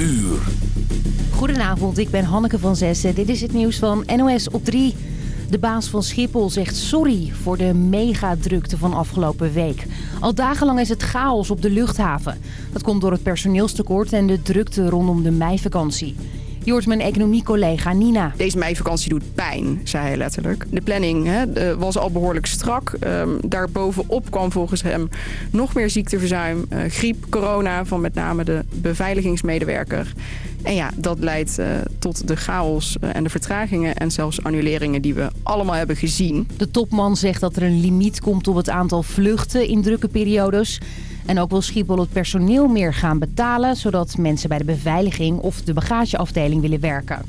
uur. Goedenavond, ik ben Hanneke van Zessen. Dit is het nieuws van NOS op 3. De baas van Schiphol zegt sorry voor de megadrukte van afgelopen week. Al dagenlang is het chaos op de luchthaven. Dat komt door het personeelstekort en de drukte rondom de meivakantie. Je hoort mijn economiecollega Nina. Deze meivakantie doet pijn, zei hij letterlijk. De planning hè, was al behoorlijk strak. Um, daarbovenop kwam volgens hem nog meer ziekteverzuim. Uh, griep, corona van met name de beveiligingsmedewerker. En ja, dat leidt uh, tot de chaos uh, en de vertragingen en zelfs annuleringen die we allemaal hebben gezien. De topman zegt dat er een limiet komt op het aantal vluchten in drukke periodes. En ook wil Schiphol het personeel meer gaan betalen... zodat mensen bij de beveiliging of de bagageafdeling willen werken.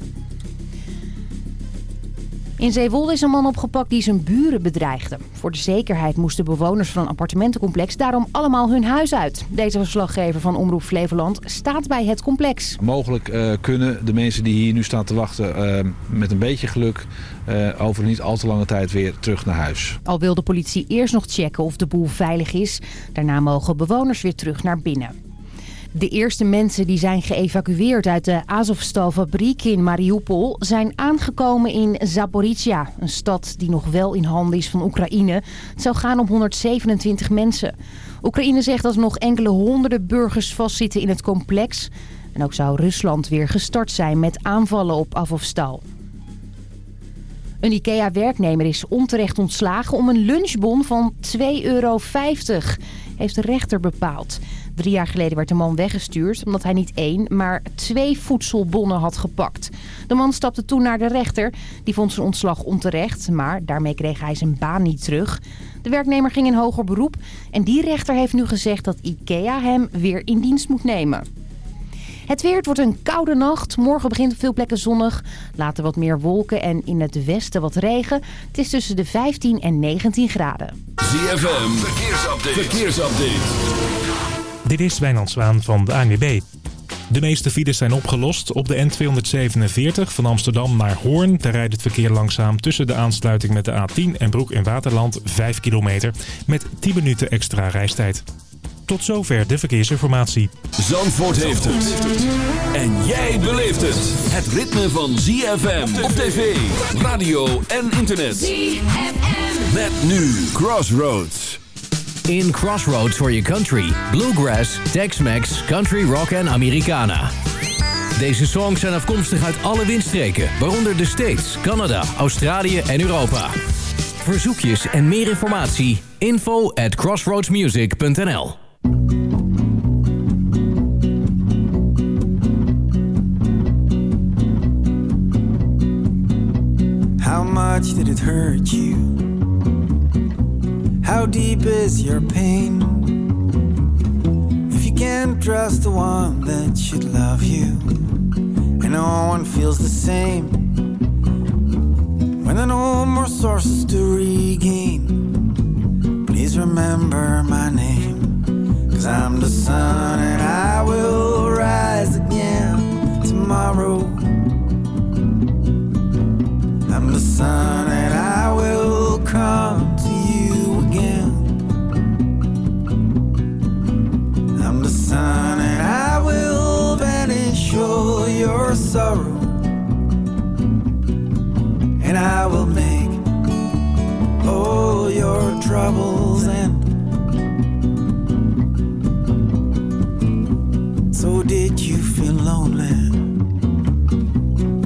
In Zeewolde is een man opgepakt die zijn buren bedreigde. Voor de zekerheid moesten bewoners van een appartementencomplex daarom allemaal hun huis uit. Deze verslaggever van Omroep Flevoland staat bij het complex. Mogelijk uh, kunnen de mensen die hier nu staan te wachten uh, met een beetje geluk uh, over niet al te lange tijd weer terug naar huis. Al wil de politie eerst nog checken of de boel veilig is. Daarna mogen bewoners weer terug naar binnen. De eerste mensen die zijn geëvacueerd uit de Azovstal-fabriek in Mariupol... zijn aangekomen in Zaporizhia, een stad die nog wel in handen is van Oekraïne. Het zou gaan om 127 mensen. Oekraïne zegt dat er nog enkele honderden burgers vastzitten in het complex. En ook zou Rusland weer gestart zijn met aanvallen op Azovstal. Een IKEA-werknemer is onterecht ontslagen om een lunchbon van 2,50 euro, heeft de rechter bepaald. Drie jaar geleden werd de man weggestuurd omdat hij niet één, maar twee voedselbonnen had gepakt. De man stapte toen naar de rechter. Die vond zijn ontslag onterecht, maar daarmee kreeg hij zijn baan niet terug. De werknemer ging in hoger beroep en die rechter heeft nu gezegd dat IKEA hem weer in dienst moet nemen. Het weer, het wordt een koude nacht. Morgen begint op veel plekken zonnig. Later wat meer wolken en in het westen wat regen. Het is tussen de 15 en 19 graden. ZFM, verkeersupdate. verkeersupdate. Dit is Wijnand Zwaan van de ANWB. De meeste files zijn opgelost. Op de N247 van Amsterdam naar Hoorn... daar rijdt het verkeer langzaam tussen de aansluiting met de A10 en Broek in Waterland 5 kilometer... met 10 minuten extra reistijd. Tot zover de verkeersinformatie. Zandvoort heeft het. En jij beleeft het. Het ritme van ZFM op tv, radio en internet. ZFM. Met nu Crossroads. In Crossroads for your country. Bluegrass, Tex-Mex, Country Rock en Americana. Deze songs zijn afkomstig uit alle windstreken, waaronder de States, Canada, Australië en Europa. Verzoekjes en meer informatie, info at crossroadsmusic.nl How much did it hurt you? How deep is your pain? If you can't trust the one that should love you, and no one feels the same, when there are no more sources to regain, please remember my name, cause I'm the sun and I will rise again tomorrow. I'm the sun and I will come your sorrow. And I will make all your troubles end. So did you feel lonely?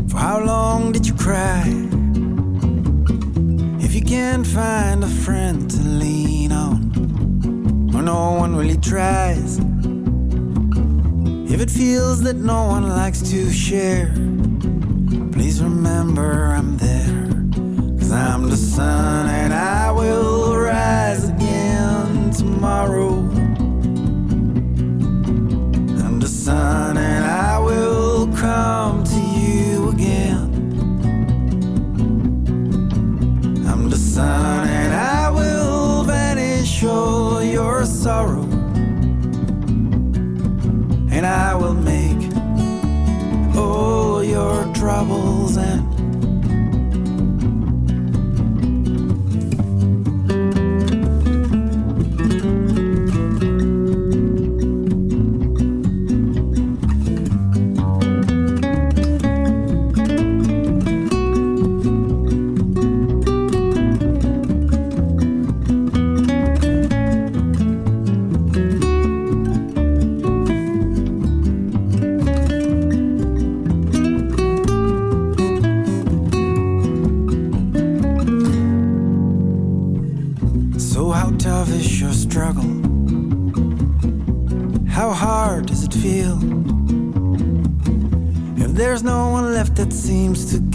For how long did you cry? If you can't find a friend to lean on, or no one really tries, if it feels that no one likes to share, please remember I'm there. Cause I'm the sun and I will rise again tomorrow.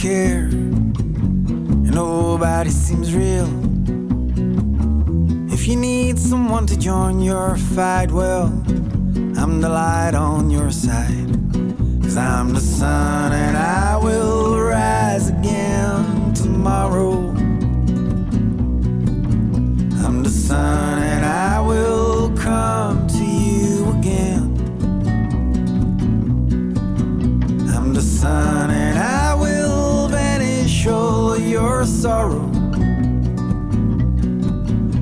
Care. And nobody seems real. If you need someone to join your fight, well, I'm the light on your side. Cause I'm the sun and I will rise again tomorrow. I'm the sun and I will come to you again. I'm the sun sorrow.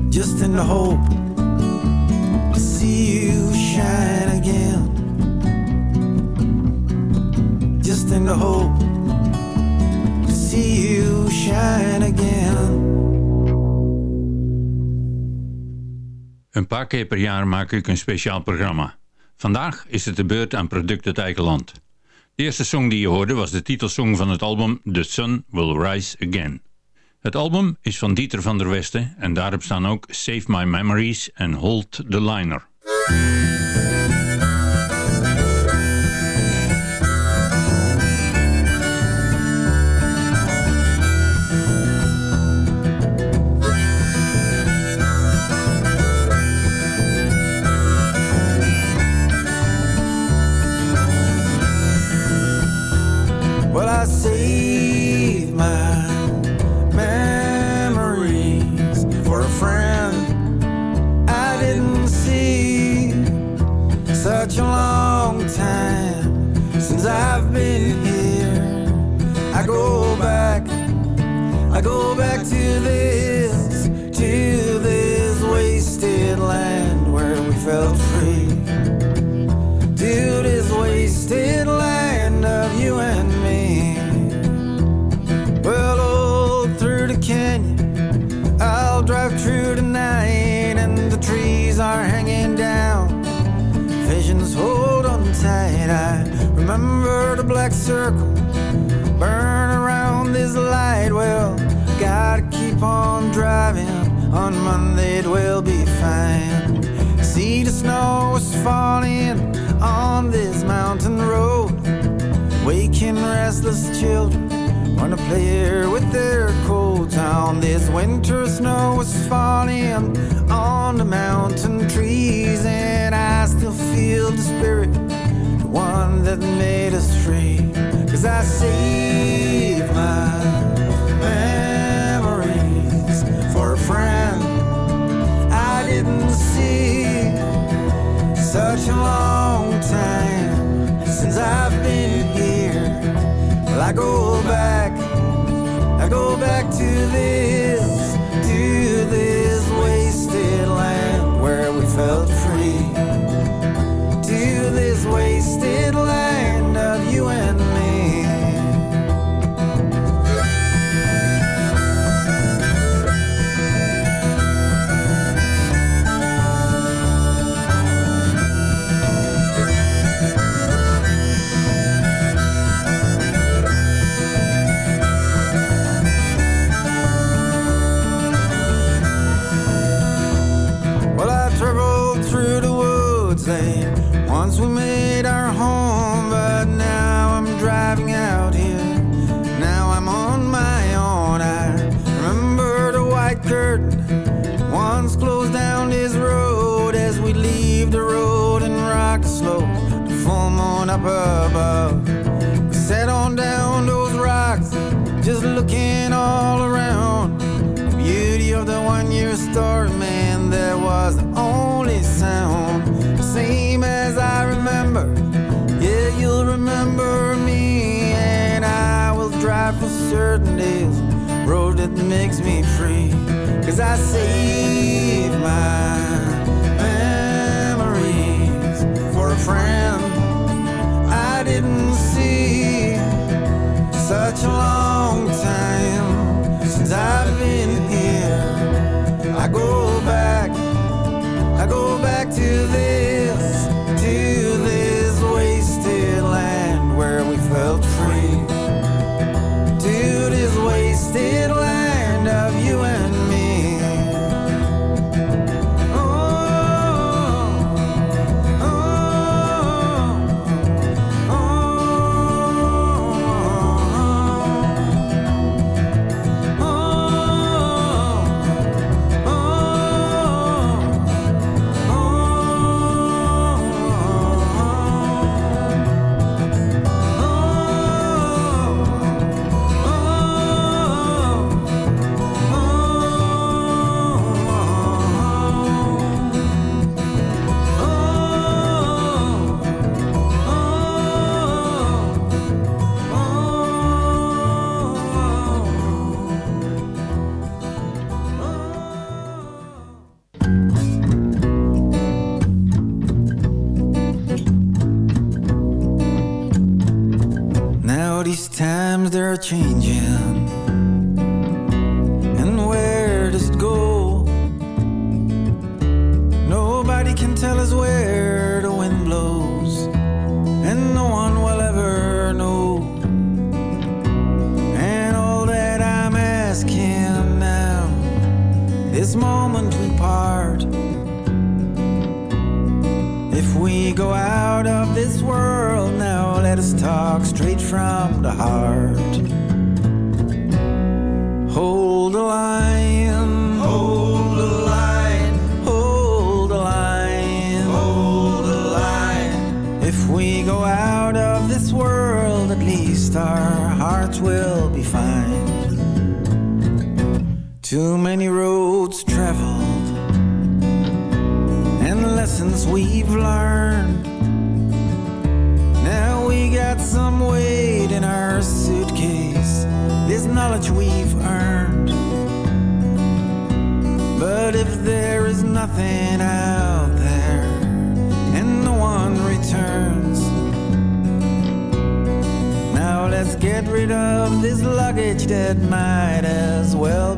Just in the hope to see you shine again. Just in the hope to see you shine again. Een paar keer per jaar maak ik een speciaal programma. Vandaag is het de beurt aan Product uit eigen. De eerste song die je hoorde was de titelsong van het album The Sun Will Rise Again. Het album is van Dieter van der Westen en daarop staan ook Save My Memories en Hold the Liner. Such a long time since I've been here. I go back, I go back to this, On Monday it will be fine. See the snow is falling on this mountain road. Waking restless children wanna play here with their coats on this winter snow is falling on the mountain trees and I still feel the spirit the one that made us free cause I save my such a long time since I've been here. Well, I go back, I go back to this, to this wasted land where we felt moon up above. We sat on down those rocks, just looking all around. The beauty of the one year story, man, that was the only sound. Same as I remember. Yeah, you'll remember me, and I will drive for certain days. Road that makes me free. Cause I save my memories for a friend time since I've been here. I go back, I go back to this, these times they're changing. Many roads traveled and the lessons we've learned. Now we got some weight in our suitcase, this knowledge we've earned. But if there is nothing out there and no one returns, now let's get rid of this luggage that might as well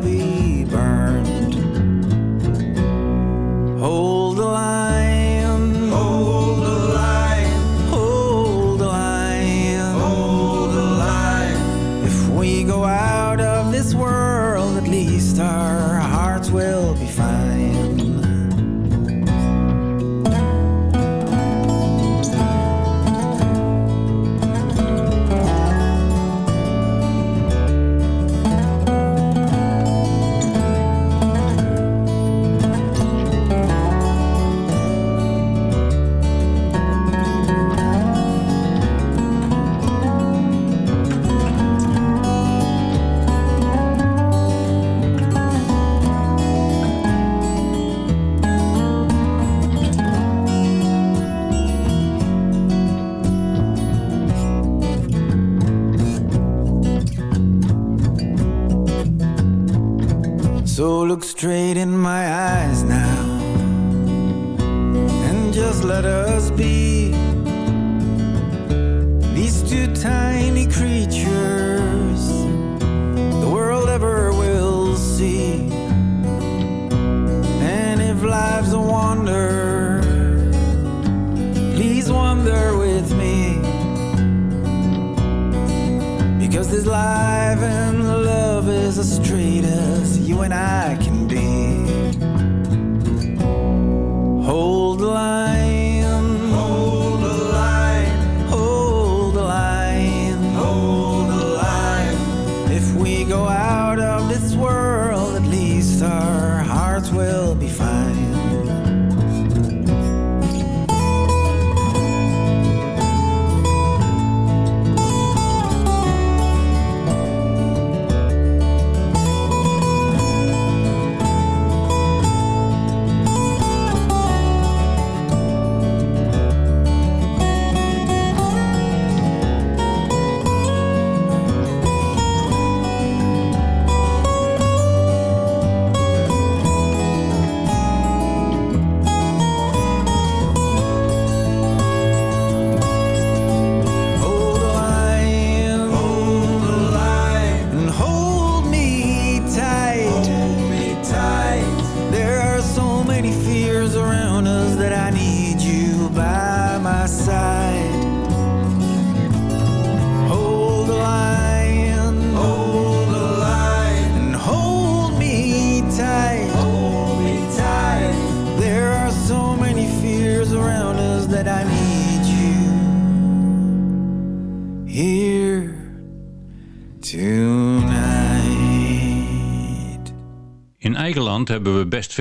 look straight in my eyes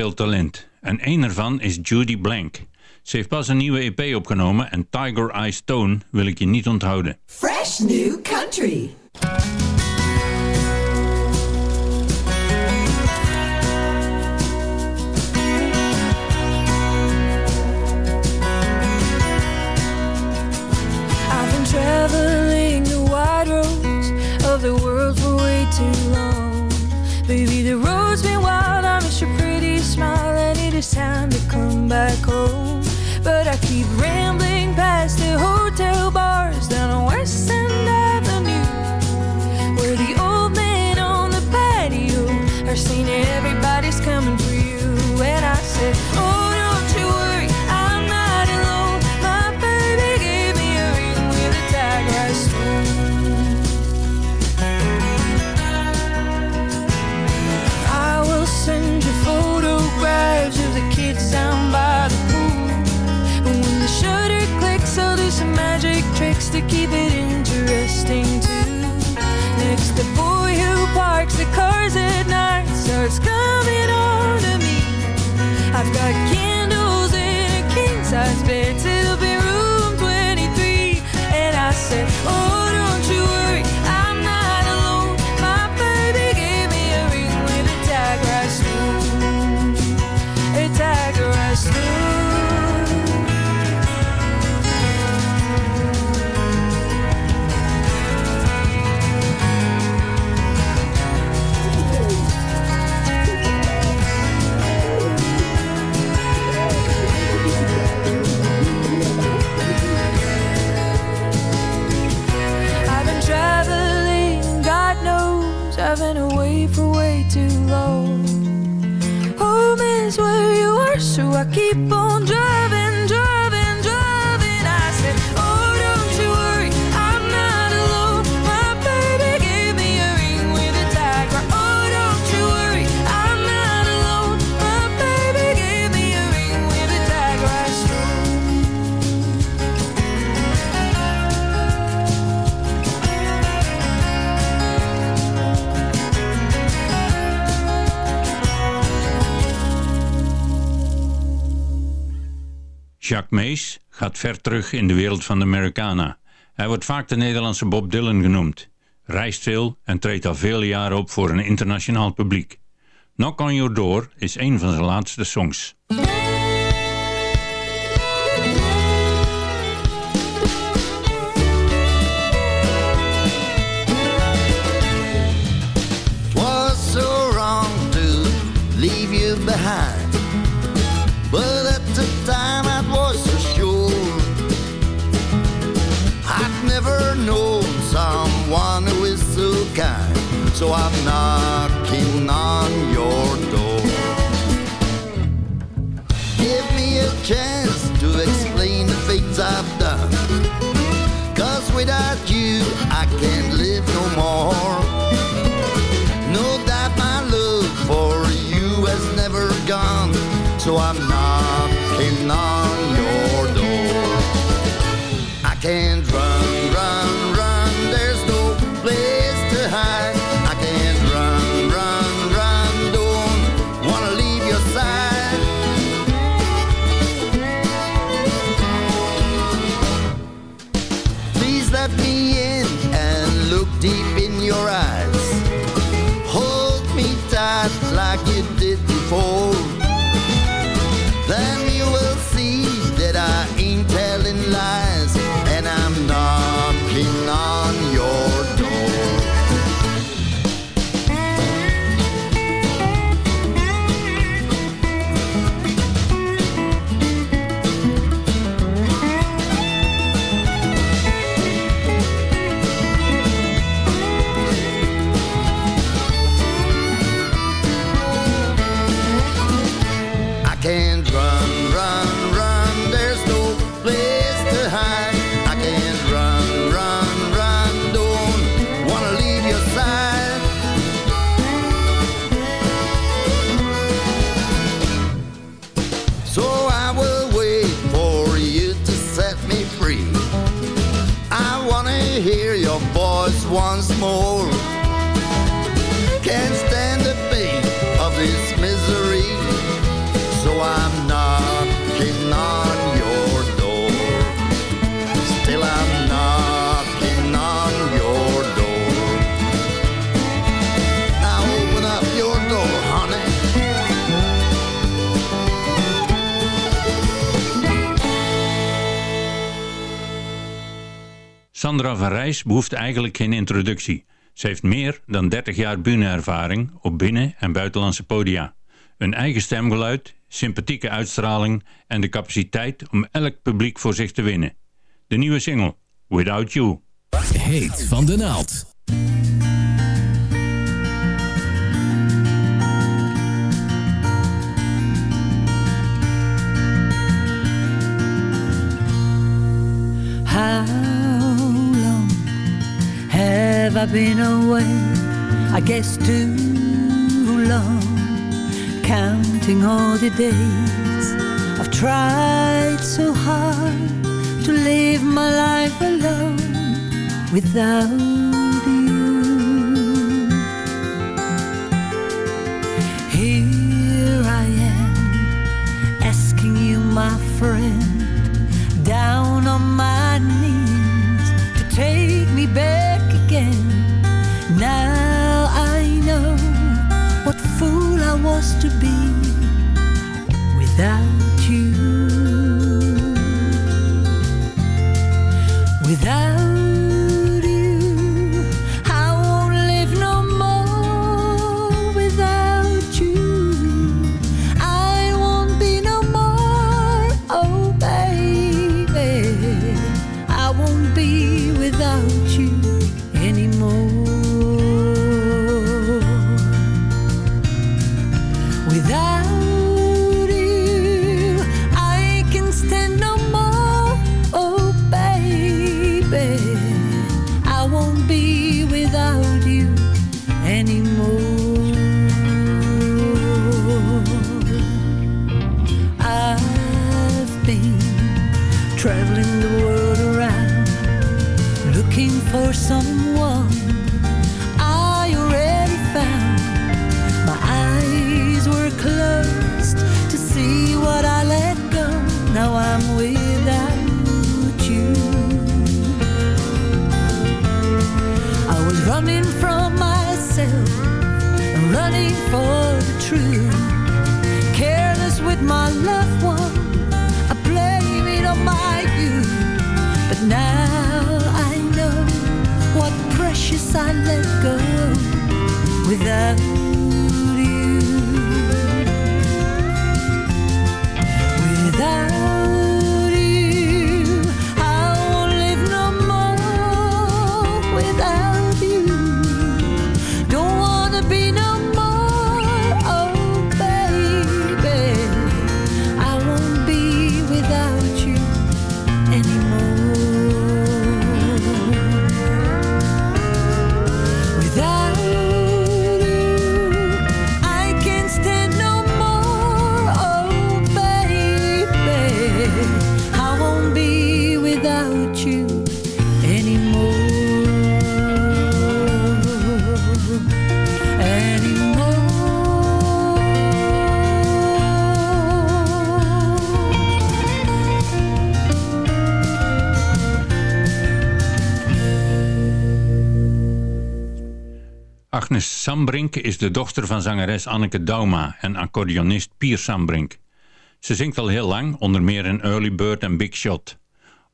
veel talent. En één ervan is Judy Blank. Ze heeft pas een nieuwe EP opgenomen en Tiger Eye Stone wil ik je niet onthouden. Fresh new country. I've been traveling the wide roads of the world for way too long. Baby, the road's smile and it is time to come back home. But I keep rambling past the hotel bars down on West End Avenue, where the old men on the patio are singing, Everybody's coming for you. And I said, The cars at night So it's good. Mark Mees gaat ver terug in de wereld van de Americana. Hij wordt vaak de Nederlandse Bob Dylan genoemd. Reist veel en treedt al vele jaren op voor een internationaal publiek. Knock on Your Door is een van zijn laatste songs. so I'm not. Sandra van Rijs behoeft eigenlijk geen introductie. Ze heeft meer dan 30 jaar bühneervaring op binnen- en buitenlandse podia. Een eigen stemgeluid, sympathieke uitstraling en de capaciteit om elk publiek voor zich te winnen. De nieuwe single, Without You. Heet van de naald. have I been away? I guess too long, counting all the days. I've tried so hard to live my life alone without you. Here I am, asking you, my friend, down on my knees fool I was to be without you. Agnes Sambrink is de dochter van zangeres Anneke Dauma en accordeonist Pier Sambrink. Ze zingt al heel lang, onder meer in Early Bird en Big Shot.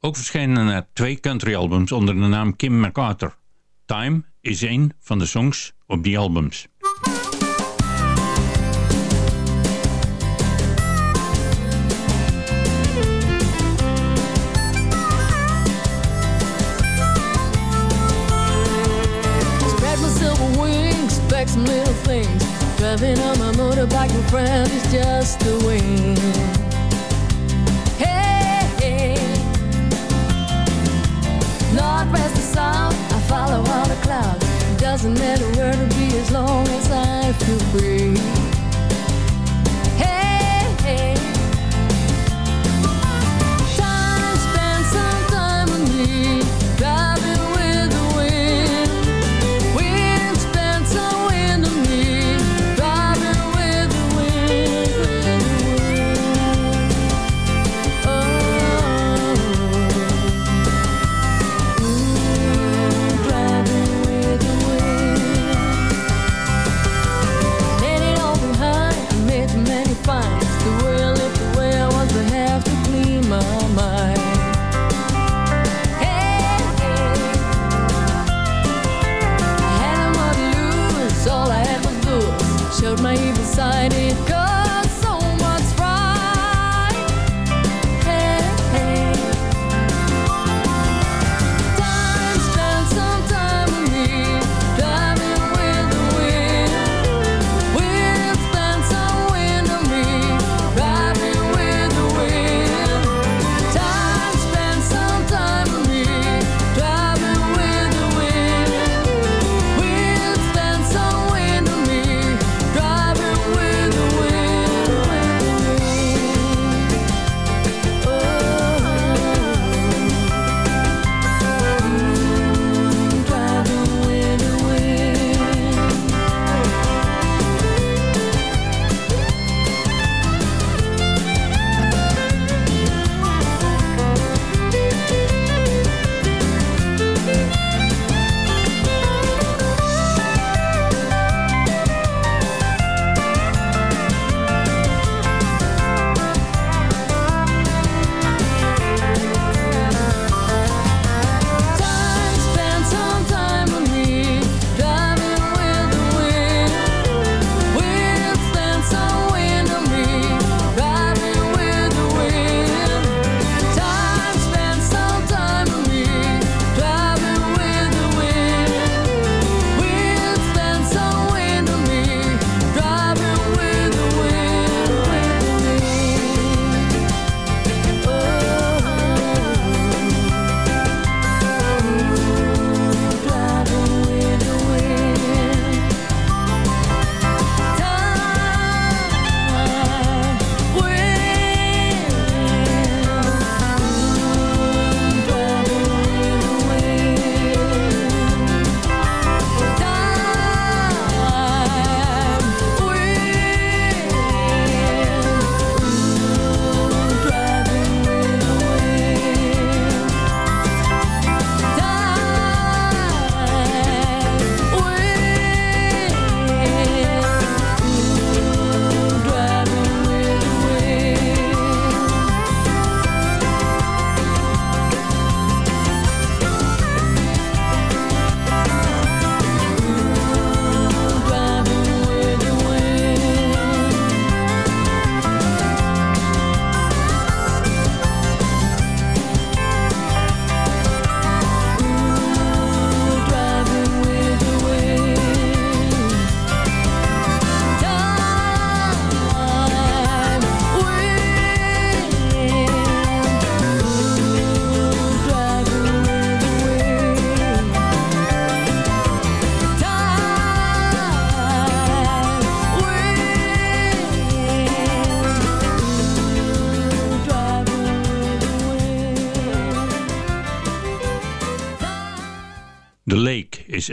Ook verschenen er twee countryalbums onder de naam Kim MacArthur. Time is een van de songs op die albums. Driving on my motorbike with friends is just the way. Hey, hey. Northwest the south, I follow all the clouds. Doesn't matter where to be as long as I feel free.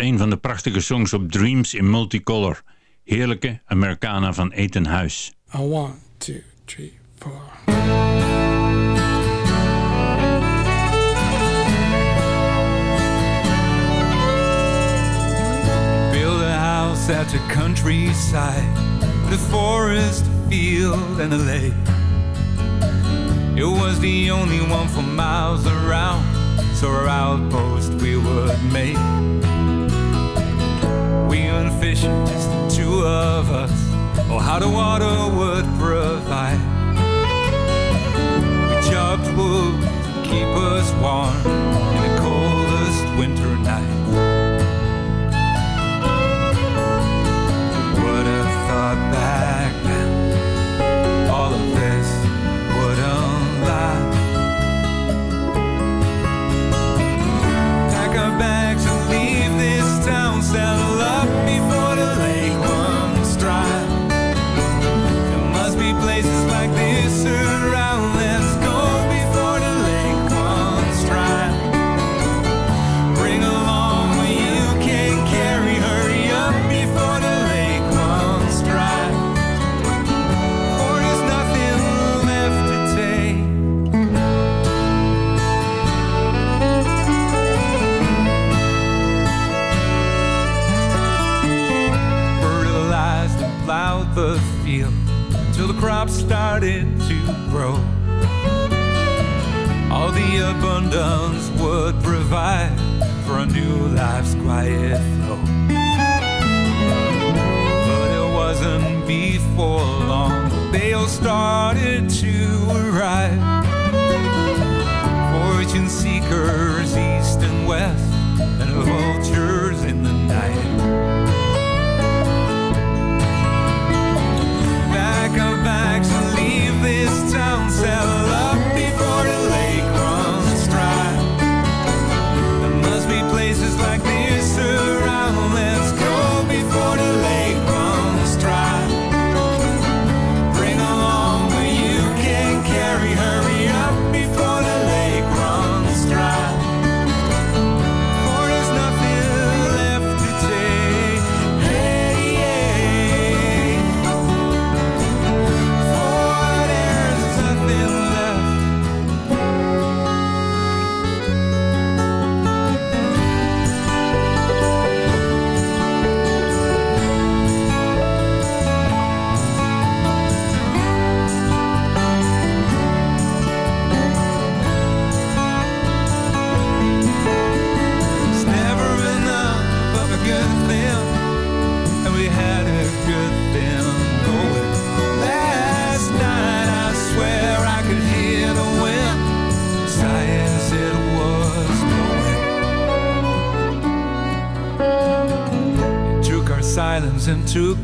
Een van de prachtige songs op Dreams in Multicolor. Heerlijke Americana van Ethan Huis. One, two, three, four. Build a house at the countryside with a forest, a field, and a lake. It was the only one for miles around, so our outpost we would make. We went fishing, just the two of us. Oh, how the water would provide. We chopped wood to keep us warm in the coldest winter night.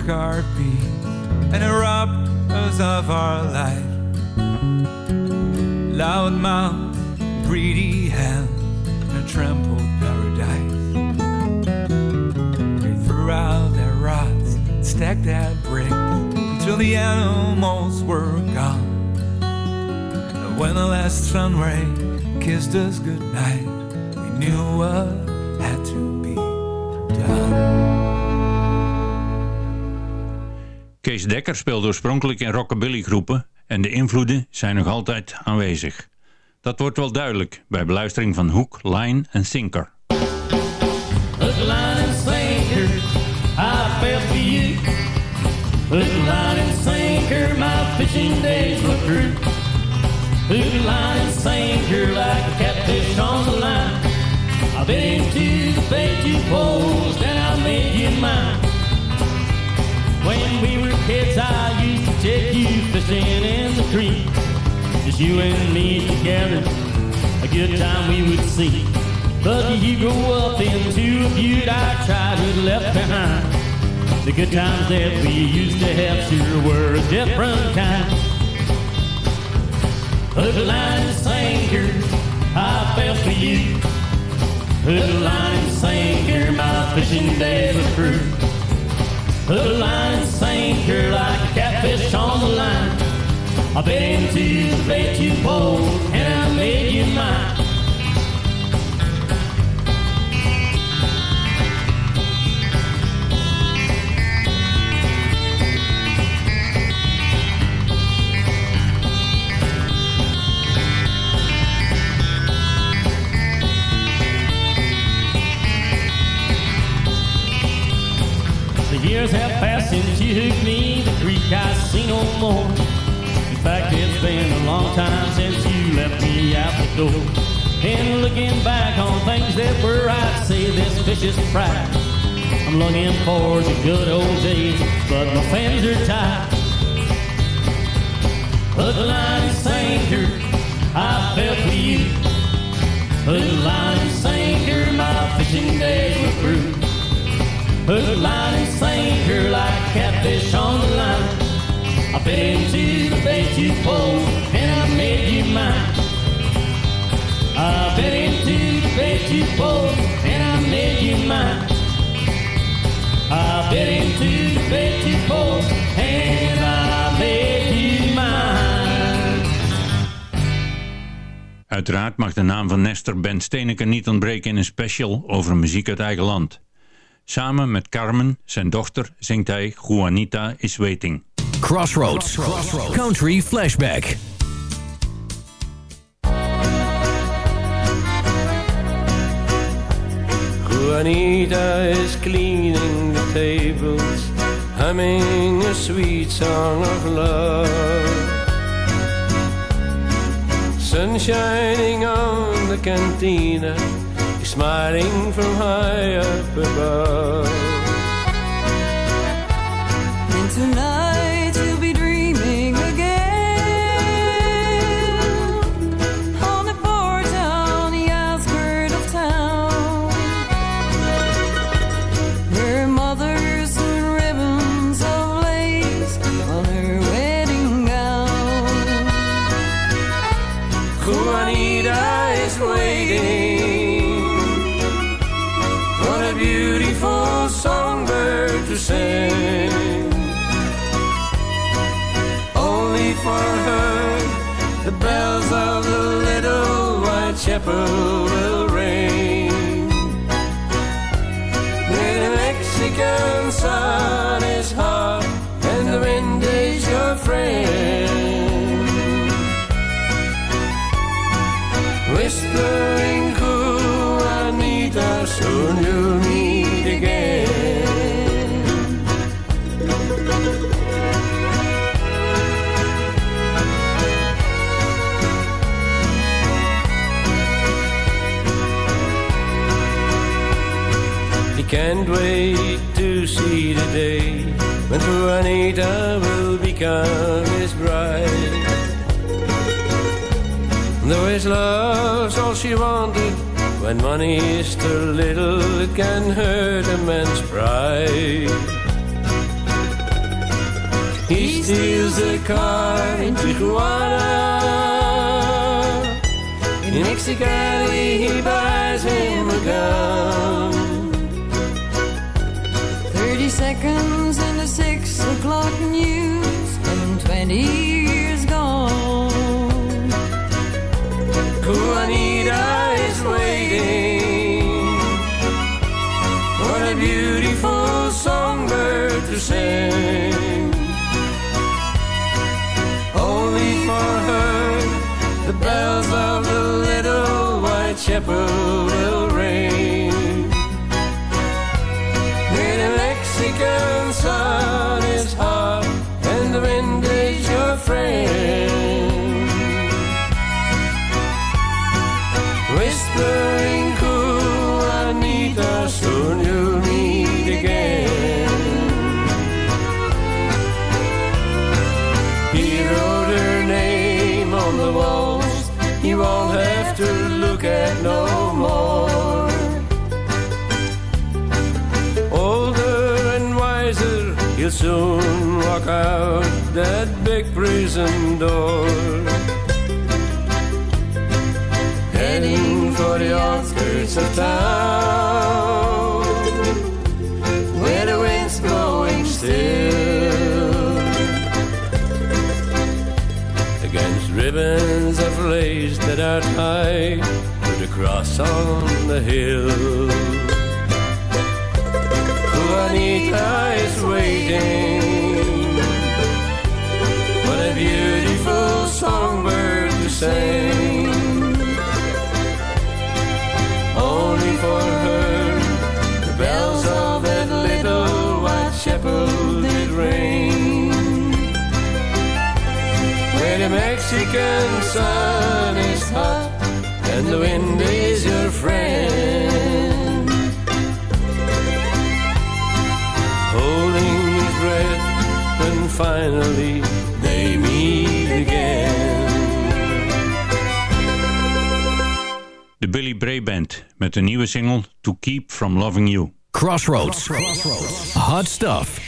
And peace, and it robbed us of our light. Loud mouth, greedy hands in a trampled paradise. They threw out their rods, stacked their bricks until the animals were gone. And when the last sun ray kissed us goodnight, we knew what Dekker speelde oorspronkelijk in rockabilly groepen en de invloeden zijn nog altijd aanwezig. Dat wordt wel duidelijk bij beluistering van Hook, Line en Sinker. Hook, line, and sinker, I fell for you. Hook, line, and sinker, my fishing days were through. Hook, line, and sinker, like a catfish on the line. I bit into the bait you posed, kids, I used to take you fishing in the creek. Just you and me together, a good time we would see. But you go up into a butte I tried to left behind. The good times that we used to have sure were a different kind. Hook, line, and sinker, I fell for you. Hook, line, and sinker, my fishing days were through. Hook, line, and sinker, like a catfish on the line. I bit into the bait you pulled, and I made you mine. Years have passed since you hooked me the creek I see no more. In fact, it's been a long time since you left me out the door. And looking back on things that were, I'd say this vicious pride. I'm longing for the good old days, but my fingers are tied. The line anchor, I fell for you. The line anchor, my fishing days were through. The line and anchor like catfish on the line. I bit into the bait you pulled, and I made you mine. I bit into the bait you pulled, and I made you mine. I bit into the bait you pulled, and I made you mine. Uiteraard mag de naam van Nestor Ben Steeneke niet ontbreken in een special over muziek uit eigen land. Samen met Carmen, zijn dochter, zingt hij Juanita is Waiting. Crossroads. Country Flashback. Juanita is cleaning the tables, humming a sweet song of love. Sun shining on the cantina, smiling from high up above. White can't wait to see the day when Juanita will become his bride. Though his love's all she wanted, when money is too little, it can hurt a man's pride. He steals a car in Tijuana. In Mexicali, he buys him a gun. Seconds in the six o'clock news, and 20 years gone. Juanita is waiting for a beautiful songbird to sing. Only for her, the bells of the little white chapel will friend. Soon walk out that big prison door. Heading for the outskirts of town, where the wind's blowing still. Against ribbons of lace that are tied to the cross on the hill. Juanita is waiting What a beautiful songbird to sing. Only for her The bells of that little white chapel did ring. Where the Mexican sun is hot And the wind is your friend finally they meet again. De Billy Bray Band met een nieuwe single To Keep From Loving You. Crossroads. Crossroads. Hot stuff.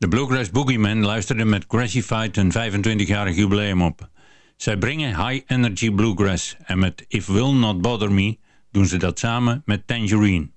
De Bluegrass Boogeyman luisterde met Grassified een 25-jarig jubileum op. Zij brengen High Energy Bluegrass en met If Will Not Bother Me doen ze dat samen met Tangerine.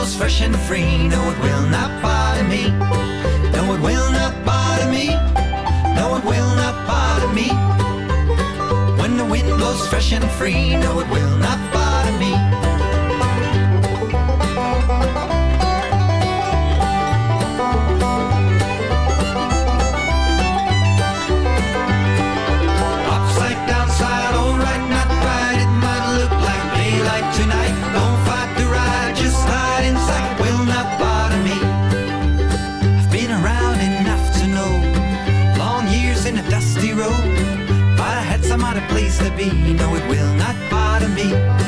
goes fresh and free. No, it will not bother me. No, it will not bother me. No, it will not bother me. When the wind blows fresh and free, no, it will not bother me. Be. No, it will not bother me.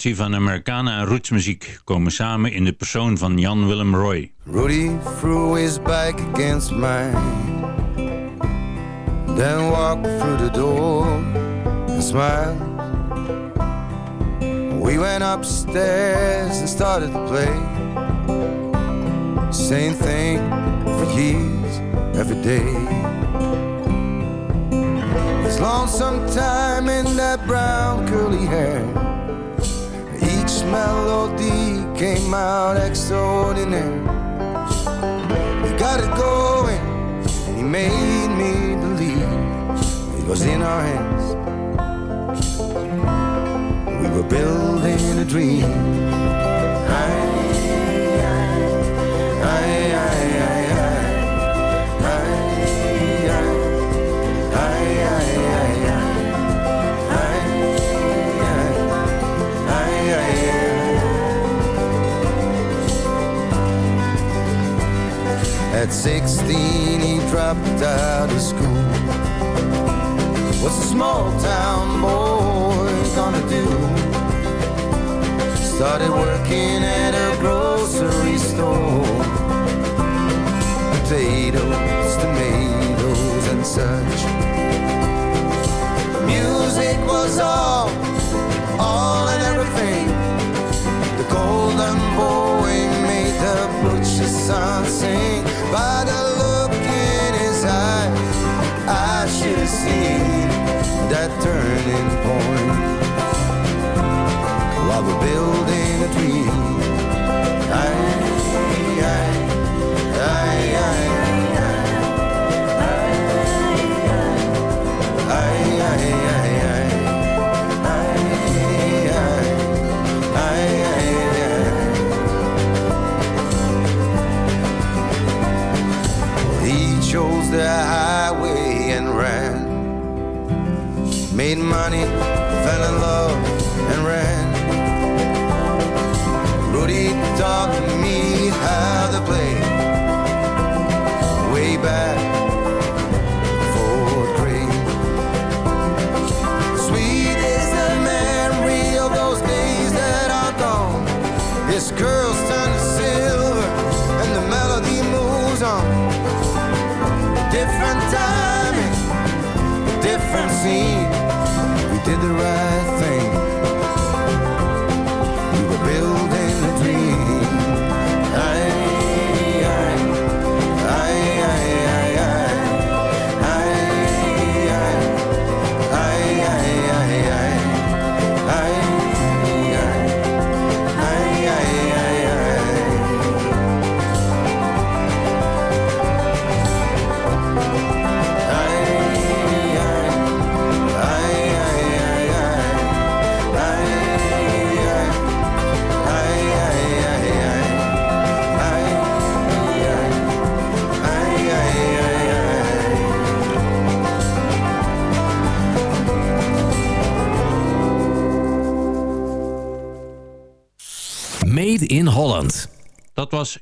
Combinatie van Americana en rootsmuziek komen samen in de persoon van Jan Willem Roy. Rudy threw his back against mine. Then walked through the door and smiled. We went upstairs and started to play. Same thing for years, every day. There's lonesome time in that brown curly hair. Melody came out extraordinary. He got it going, and he made me believe it was in our hands. We were building a dream. At 16, he dropped out of school. What's a small town boy gonna do? Started working at a grocery store. Potatoes, tomatoes, and such. Music was all, all and everything. The golden boy son. By the look in his eye, I should have seen that turning point. While we're building a dream. Aye,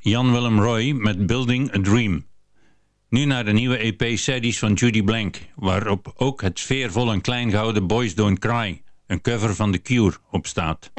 Jan Willem Roy met Building a Dream. Nu naar de nieuwe EP Sadie's van Judy Blank, waarop ook het sfeervol en klein gehouden Boys Don't Cry, een cover van The Cure, op staat.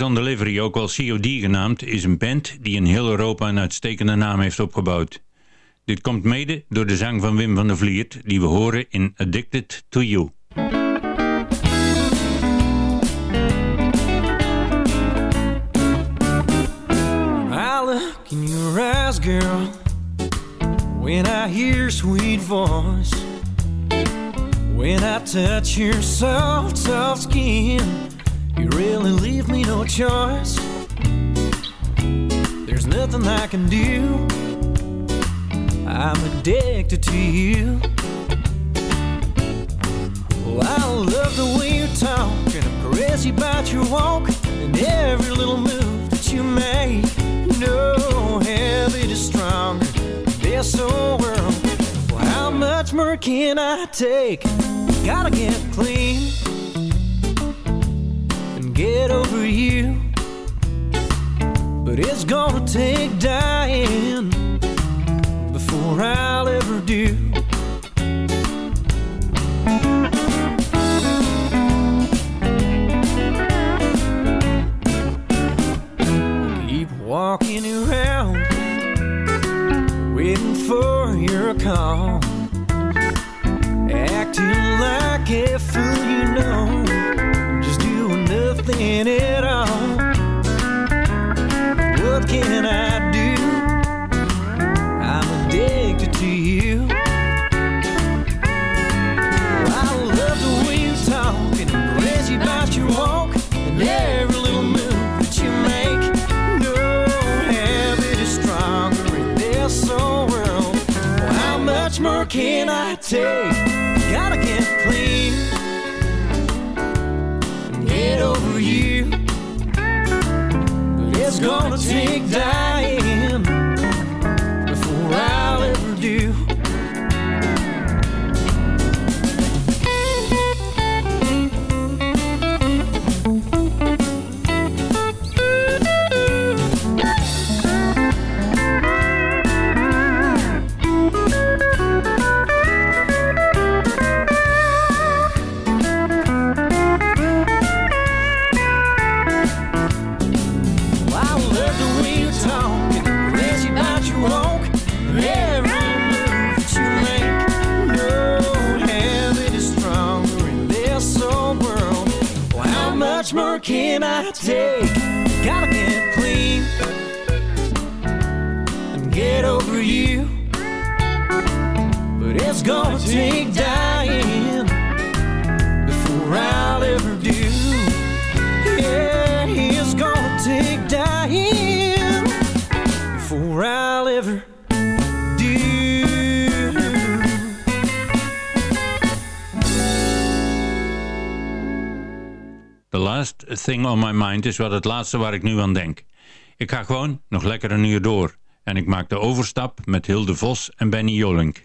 On Delivery, ook wel COD genaamd, is een band die in heel Europa een uitstekende naam heeft opgebouwd. Dit komt mede door de zang van Wim van der Vliert, die we horen in Addicted to You. Girl, when I hear sweet voice. When I touch your skin, you really leave me no choice. There's nothing I can do. I'm addicted to you. Well, I love the way you talk, and I'm crazy about your walk and every little move that you make. No habit is stronger than this old world. Well, how much more can I take? Gotta get clean get over you. But it's gonna take dying before I'll ever do. Keep walking around, waiting for your call. Acting like a fool, you know, doing nothing at all. Thing on My Mind is wel het laatste waar ik nu aan denk. Ik ga gewoon nog lekker een uur door. En ik maak de overstap met Hilde Vos en Benny Jolink.